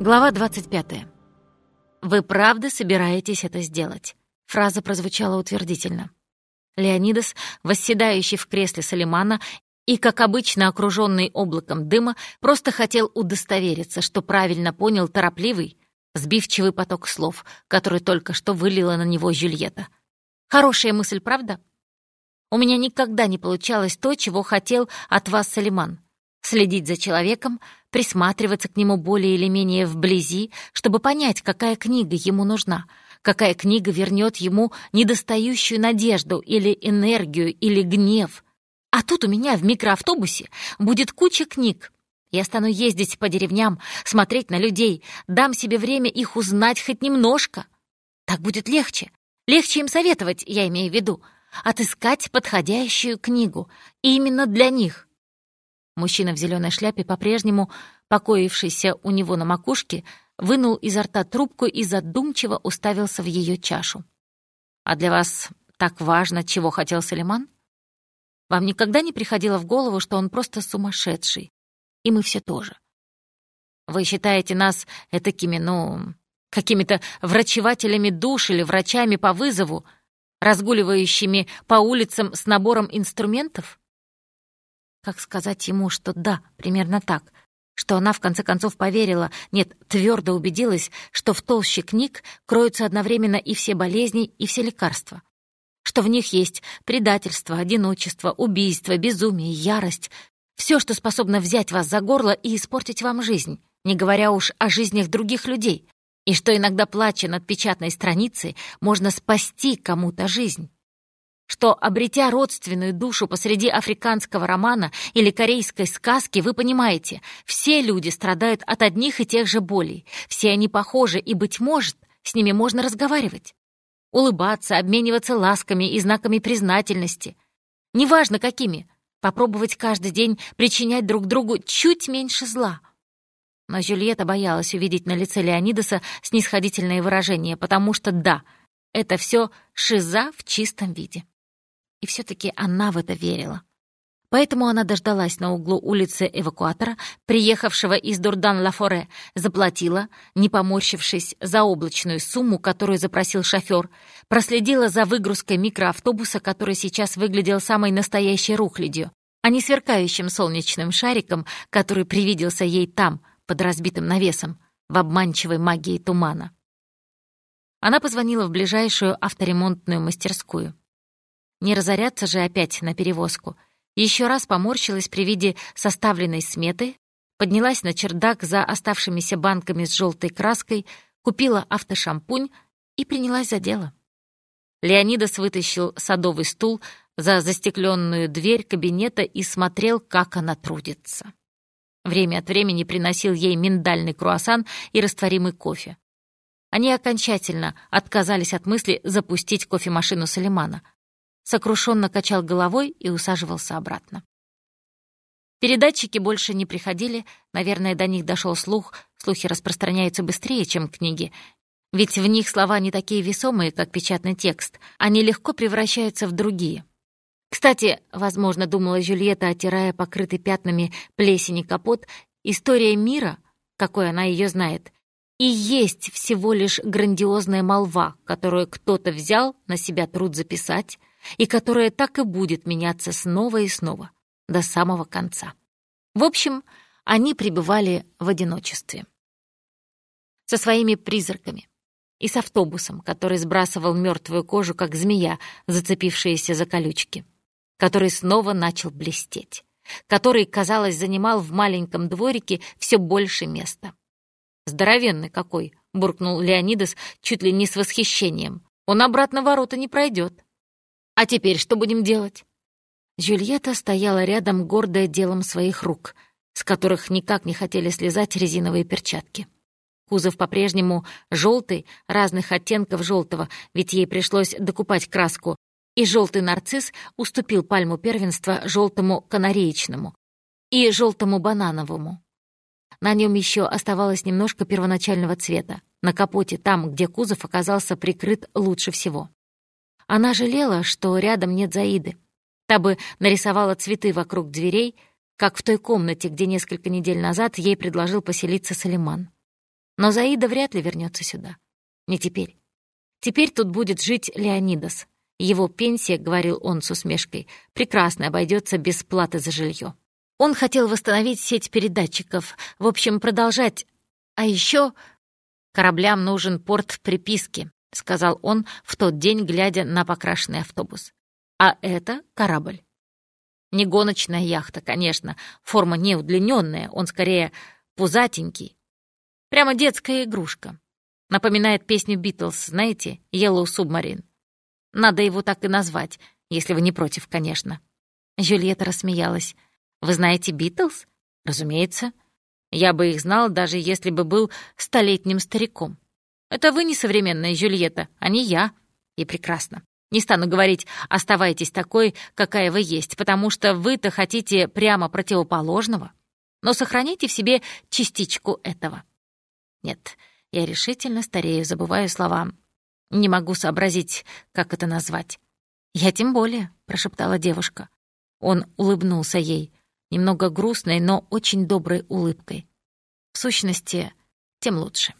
Глава 25. «Вы правда собираетесь это сделать?» Фраза прозвучала утвердительно. Леонидас, восседающий в кресле Салимана и, как обычно, окруженный облаком дыма, просто хотел удостовериться, что правильно понял торопливый, сбивчивый поток слов, который только что вылила на него Жюльетта. «Хорошая мысль, правда?» «У меня никогда не получалось то, чего хотел от вас Салиман. Следить за человеком, присматриваться к нему более или менее вблизи, чтобы понять, какая книга ему нужна, какая книга вернет ему недостающую надежду или энергию или гнев. А тут у меня в микроавтобусе будет куча книг. Я стану ездить по деревням, смотреть на людей, дам себе время их узнать хоть немножко. Так будет легче. Легче им советовать, я имею в виду, отыскать подходящую книгу. Именно для них. Мужчина в зеленой шляпе, по-прежнему покоившийся у него на макушке, вынул изо рта трубку и задумчиво уставился в ее чашу. «А для вас так важно, чего хотел Салиман? Вам никогда не приходило в голову, что он просто сумасшедший? И мы все тоже. Вы считаете нас этакими, ну, какими-то врачевателями душ или врачами по вызову, разгуливающими по улицам с набором инструментов? Как сказать ему, что да, примерно так, что она в конце концов поверила, нет, твердо убедилась, что в толще книг кроются одновременно и все болезни, и все лекарства. Что в них есть предательство, одиночество, убийство, безумие, ярость, все, что способно взять вас за горло и испортить вам жизнь, не говоря уж о жизнях других людей, и что иногда, плача над печатной страницей, можно спасти кому-то жизнь что, обретя родственную душу посреди африканского романа или корейской сказки, вы понимаете, все люди страдают от одних и тех же болей, все они похожи, и, быть может, с ними можно разговаривать. Улыбаться, обмениваться ласками и знаками признательности. Неважно какими, попробовать каждый день причинять друг другу чуть меньше зла. Но Жюльетта боялась увидеть на лице Леонидаса снисходительное выражение, потому что, да, это все шиза в чистом виде. И все-таки она в это верила. Поэтому она дождалась на углу улицы эвакуатора, приехавшего из Дурдан-Ла-Форе, заплатила, не поморщившись за облачную сумму, которую запросил шофер, проследила за выгрузкой микроавтобуса, который сейчас выглядел самой настоящей рухлядью, а не сверкающим солнечным шариком, который привиделся ей там, под разбитым навесом, в обманчивой магии тумана. Она позвонила в ближайшую авторемонтную мастерскую. Не разоряться же опять на перевозку. Еще раз поморщилась при виде составленной сметы, поднялась на чердак за оставшимися банками с желтой краской, купила автошампунь и принялась за дело. Леонидас вытащил садовый стул за застекленную дверь кабинета и смотрел, как она трудится. Время от времени приносил ей миндальный круассан и растворимый кофе. Они окончательно отказались от мысли запустить кофемашину Салимана — сокрушенно качал головой и усаживался обратно. Передатчики больше не приходили, наверное, до них дошел слух, слухи распространяются быстрее, чем книги, ведь в них слова не такие весомые, как печатный текст, они легко превращаются в другие. Кстати, возможно, думала Жюльетта, оттирая покрытый пятнами плесени капот, история мира, какой она ее знает, и есть всего лишь грандиозная молва, которую кто-то взял на себя труд записать, и которая так и будет меняться снова и снова, до самого конца. В общем, они пребывали в одиночестве. Со своими призраками и с автобусом, который сбрасывал мертвую кожу, как змея, зацепившаяся за колючки, который снова начал блестеть, который, казалось, занимал в маленьком дворике все больше места. «Здоровенный какой!» — буркнул Леонидас чуть ли не с восхищением. «Он обратно ворота не пройдет». А теперь что будем делать?» Жюльетта стояла рядом, гордая делом своих рук, с которых никак не хотели слезать резиновые перчатки. Кузов по-прежнему желтый, разных оттенков желтого, ведь ей пришлось докупать краску, и желтый нарцисс уступил пальму первенства желтому канареечному и желтому банановому. На нем еще оставалось немножко первоначального цвета, на капоте, там, где кузов оказался прикрыт лучше всего. Она жалела, что рядом нет Заиды. Та бы нарисовала цветы вокруг дверей, как в той комнате, где несколько недель назад ей предложил поселиться Салиман. Но Заида вряд ли вернется сюда. Не теперь. Теперь тут будет жить Леонидас. Его пенсия, говорил он с усмешкой, прекрасно обойдется без платы за жилье. Он хотел восстановить сеть передатчиков, в общем, продолжать. А еще кораблям нужен порт приписки, сказал он в тот день, глядя на покрашенный автобус. А это корабль. Не гоночная яхта, конечно, форма не удлиненная, он скорее пузатенький. Прямо детская игрушка. Напоминает песню «Битлз», знаете, «Yellow Submarine». Надо его так и назвать, если вы не против, конечно». Жюльетта рассмеялась. «Вы знаете «Битлз»?» «Разумеется. Я бы их знал, даже если бы был столетним стариком. Это вы не современная Жюльетта, а не я. И прекрасно. Не стану говорить «оставайтесь такой, какая вы есть», потому что вы-то хотите прямо противоположного. Но сохраните в себе частичку этого. Нет, я решительно старею, забываю слова. Не могу сообразить, как это назвать. «Я тем более», — прошептала девушка. Он улыбнулся ей, немного грустной, но очень доброй улыбкой. В сущности, тем лучше.